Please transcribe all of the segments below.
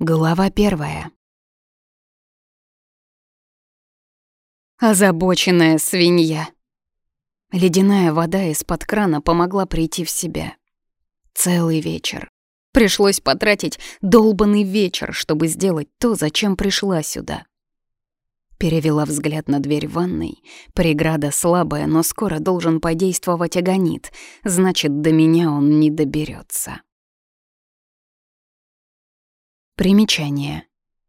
Глава первая. Озабоченная свинья. Ледяная вода из-под крана помогла прийти в себя. Целый вечер. Пришлось потратить долбанный вечер, чтобы сделать то, зачем пришла сюда. Перевела взгляд на дверь ванной. Преграда слабая, но скоро должен подействовать агонит. Значит, до меня он не доберется. Примечание.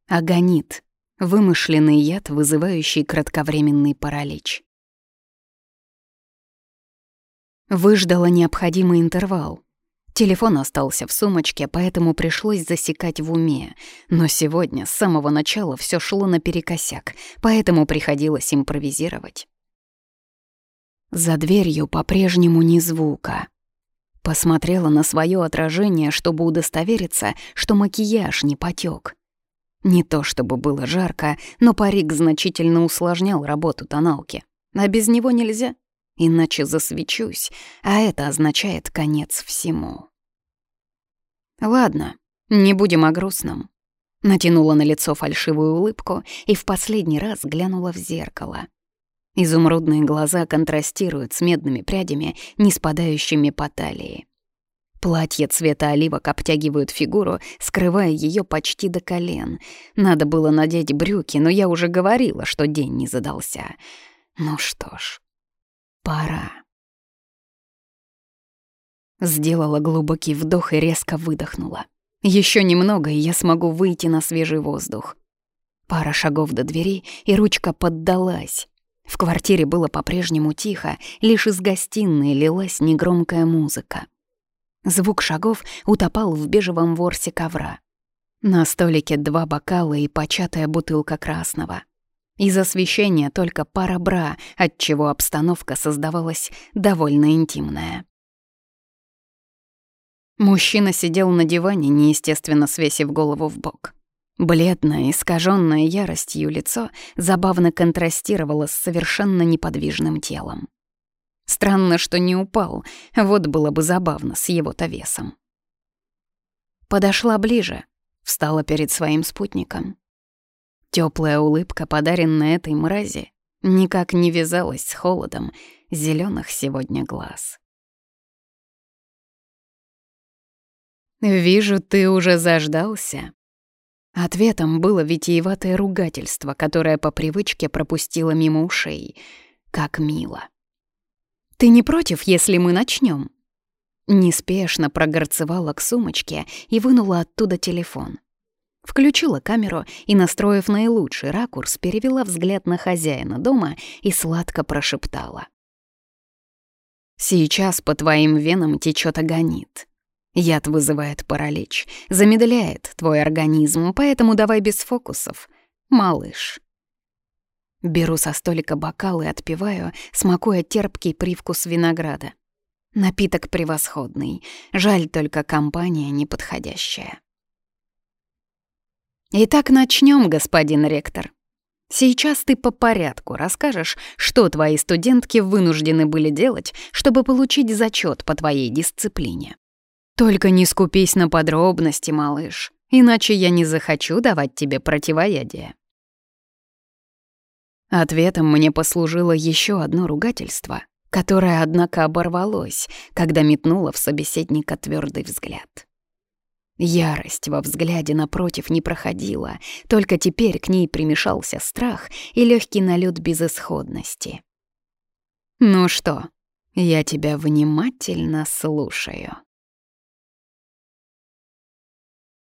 Агонит. Вымышленный яд, вызывающий кратковременный паралич. Выждала необходимый интервал. Телефон остался в сумочке, поэтому пришлось засекать в уме. Но сегодня с самого начала все шло наперекосяк, поэтому приходилось импровизировать. За дверью по-прежнему ни звука. Посмотрела на свое отражение, чтобы удостовериться, что макияж не потек. Не то чтобы было жарко, но парик значительно усложнял работу тоналки. А без него нельзя, иначе засвечусь, а это означает конец всему. Ладно, не будем о грустном. Натянула на лицо фальшивую улыбку и в последний раз глянула в зеркало. Изумрудные глаза контрастируют с медными прядями, не спадающими по талии. Платье цвета оливок обтягивают фигуру, скрывая ее почти до колен. Надо было надеть брюки, но я уже говорила, что день не задался. Ну что ж, пора. Сделала глубокий вдох и резко выдохнула. Еще немного, и я смогу выйти на свежий воздух. Пара шагов до двери, и ручка поддалась. В квартире было по-прежнему тихо, лишь из гостиной лилась негромкая музыка. Звук шагов утопал в бежевом ворсе ковра. На столике два бокала и початая бутылка красного. Из освещения только пара бра, отчего обстановка создавалась довольно интимная. Мужчина сидел на диване, неестественно свесив голову в бок. Бледное, искаженное яростью лицо забавно контрастировало с совершенно неподвижным телом. Странно, что не упал, вот было бы забавно с его-то весом. Подошла ближе, встала перед своим спутником. Теплая улыбка, подаренная этой мрази, никак не вязалась с холодом зеленых сегодня глаз. «Вижу, ты уже заждался», Ответом было витиеватое ругательство, которое по привычке пропустило мимо ушей. Как мило. «Ты не против, если мы начнем? Неспешно прогорцевала к сумочке и вынула оттуда телефон. Включила камеру и, настроив наилучший ракурс, перевела взгляд на хозяина дома и сладко прошептала. «Сейчас по твоим венам течет агонит. Яд вызывает паралич, замедляет твой организм, поэтому давай без фокусов, малыш. Беру со столика бокал и отпиваю, смакуя терпкий привкус винограда. Напиток превосходный, жаль только компания неподходящая. Итак, начнем, господин ректор. Сейчас ты по порядку расскажешь, что твои студентки вынуждены были делать, чтобы получить зачет по твоей дисциплине. Только не скупись на подробности, малыш, иначе я не захочу давать тебе противоядие. Ответом мне послужило еще одно ругательство, которое, однако, оборвалось, когда метнуло в собеседника твердый взгляд. Ярость во взгляде напротив не проходила, только теперь к ней примешался страх и легкий налет безысходности. «Ну что, я тебя внимательно слушаю».